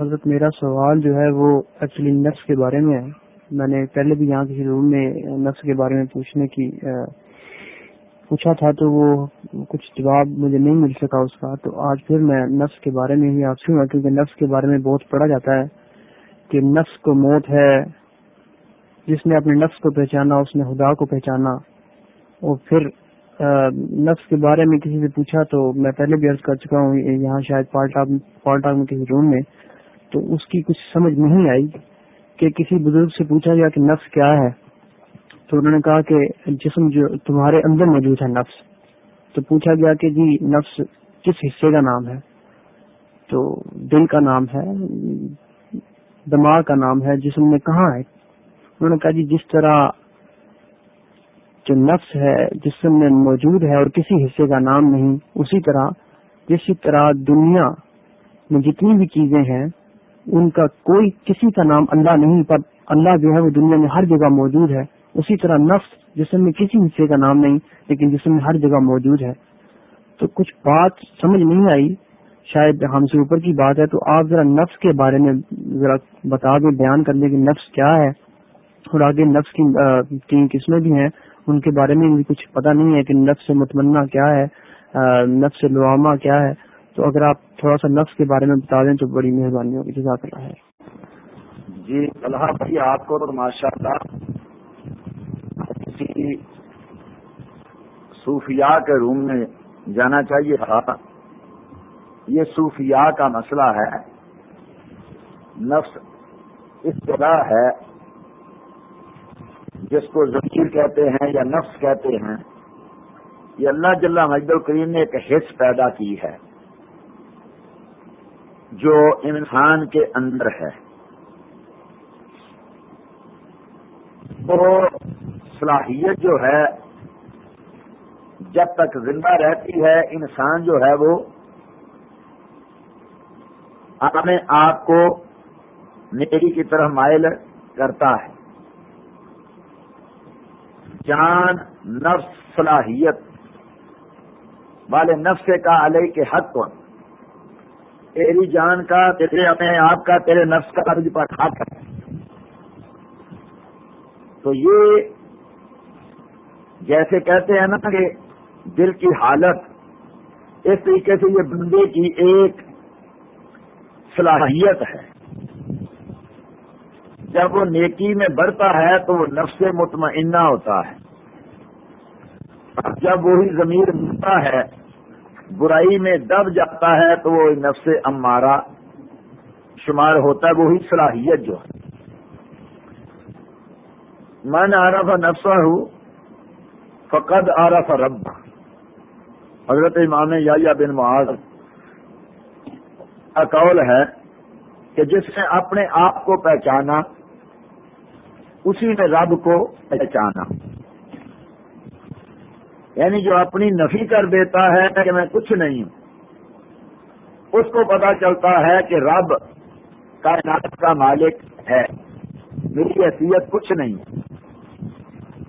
حضرت میرا سوال جو ہے وہ ایکچولی نفس کے بارے میں ہے۔ میں نے پہلے بھی یہاں کسی روم میں نفس کے بارے میں پوچھنے کی پوچھا تھا تو وہ کچھ جواب مجھے نہیں مل سکا اس کا۔ تو آج پھر میں نفس کے بارے میں ہی آپ سے کیونکہ نفس کے بارے میں بہت پڑھا جاتا ہے کہ نفس کو موت ہے۔ جس نے اپنے نفس کو پہچانا، اس نے خدا کو پہچانا۔ اور پھر نفس کے بارے میں کسی سے پوچھا تو میں پہلے بھی عرض کر چکا ہوں یہاں شاید پالٹا میں کسی روم میں، تو اس کی کچھ سمجھ نہیں آئی کہ کسی بزرگ سے پوچھا گیا کہ نفس کیا ہے، تو انہوں نے کہا کہ جسم جو تمہارے اندر موجود ہے، نفس۔ تو پوچھا گیا کہ جی نفس کس حصے کا نام ہے؟ تو دل کا نام ہے، دماغ کا نام ہے، جسم میں کہاں ہے؟ انہوں نے کہا جی جس طرح جو نفس ہے جسم میں موجود ہے اور کسی حصے کا نام نہیں، اسی طرح جسی طرح دنیا میں جتنی بھی چیزیں ہیں، ان کا کوئی کسی کا نام اللہ نہیں، پر اللہ جو ہے وہ دنیا میں ہر جگہ موجود ہے۔ اسی طرح نفس جسم میں کسی حصے کا نام نہیں، لیکن جسم میں ہر جگہ موجود ہے۔ تو کچھ بات سمجھ نہیں آئی، شاید ہم سے اوپر کی بات ہے، تو آپ ذرا نفس کے بارے میں ذرا بتا دیں، بیان کر لیں کہ نفس کیا ہے۔ اور آگے نفس کی تین قسمیں بھی ہیں۔ ان کے بارے میں بھی کچھ پتا نہیں ہے کہ نفس متمنا کیا ہے نفس لواما کیا ہے۔ تو اگر آپ تھوڑا سا نفس کے بارے میں بتا دیں تو بڑی مہربانی ہوگی۔ جزاک اللہ ہے جی اللہ بھائی، آپ کو تو ماشاء اللہ کسی صوفیاء کے روم میں جانا چاہیے تھا۔ یہ صوفیاء کا مسئلہ ہے۔ نفس اس طرح ہے جس کو ذکیر کہتے ہیں یا نفس کہتے ہیں، یہ اللہ جل مجد الکریم نے ایک حص پیدا کی ہے جو انسان کے اندر ہے۔ وہ صلاحیت جو ہے، جب تک زندہ رہتی ہے، انسان جو ہے وہ اپنے آپ کو نیری کی طرف مائل کرتا ہے۔ جان، نفس، صلاحیت۔ والے نفس کا علیہ کے حق کو تیری جان کا، تیرے اپنے آپ کا، تیرے نفس کا تجھ پر حق ہے۔ تو یہ جیسے کہتے ہیں نا کہ دل کی حالت، اس طریقے سے یہ بندے کی ایک صلاحیت ہے۔ جب وہ نیکی میں بڑھتا ہے تو وہ نفس مطمئنہ ہوتا ہے۔ جب وہی ضمیر ملتا ہے، برائی میں دب جاتا ہے تو وہ نفس امارا شمار ہوتا ہے، وہی صلاحیت جو ہے۔ من عرف نفسا ہوں فقد عرف رب حضرت امام یا بن معاذ قول ہے کہ جس نے اپنے آپ کو پہچانا اسی نے رب کو پہچانا۔ یعنی جو اپنی نفی کر دیتا ہے کہ میں کچھ نہیں ہوں، اس کو پتا چلتا ہے کہ رب کائنات کا مالک ہے۔ میری حیثیت کچھ نہیں۔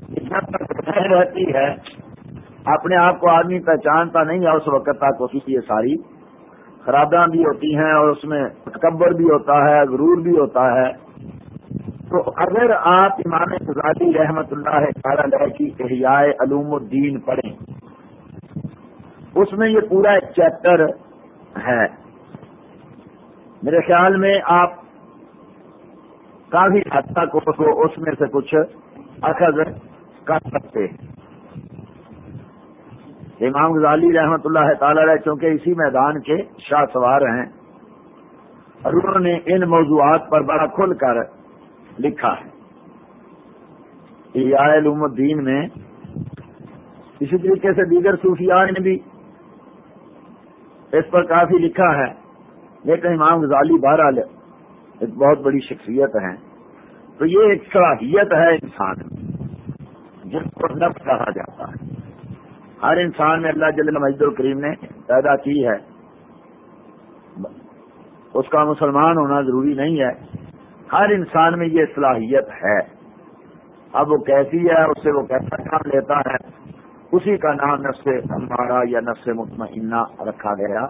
جب تک رہتی ہے۔ اپنے آپ کو آدمی پہچانتا نہیں ہے اس وقت تک اس کی یہ ساری خرابیاں بھی ہوتی ہیں، اور اس میں تکبر بھی ہوتا ہے، غرور بھی ہوتا ہے۔ تو اگر آپ امام غزالی رحمت اللہ تعالی کی احیاء علوم الدین پڑھیں، اس میں یہ پورا ایک چیپٹر ہے۔ میرے خیال میں آپ کافی حد تک اس میں سے کچھ اخذ کر سکتے ہیں۔ امام غزالی رحمت اللہ تعالی چونکہ اسی میدان کے شاہ سوار ہیں، اور انہوں نے ان موضوعات پر بڑا کھل کر لکھا ہے۔ علوم الدین میں اسی طریقے سے دیگر صوفیاء نے بھی اس پر کافی لکھا ہے۔ لیکن امام غزالی بہرحال ایک بہت بڑی شخصیت ہے تو یہ ایک صلاحیت ہے انسان جس کو نفس کہا جاتا ہے۔ ہر انسان میں اللہ جل مجد الکریم نے پیدا کی ہے۔ اس کا مسلمان ہونا ضروری نہیں ہے۔ ہر انسان میں یہ صلاحیت ہے۔ اب وہ کیسی ہے اس سے وہ کیسا کام لیتا ہے، اسی کا نام نفس ہمارا یا نفس مطمئنہ رکھا گیا۔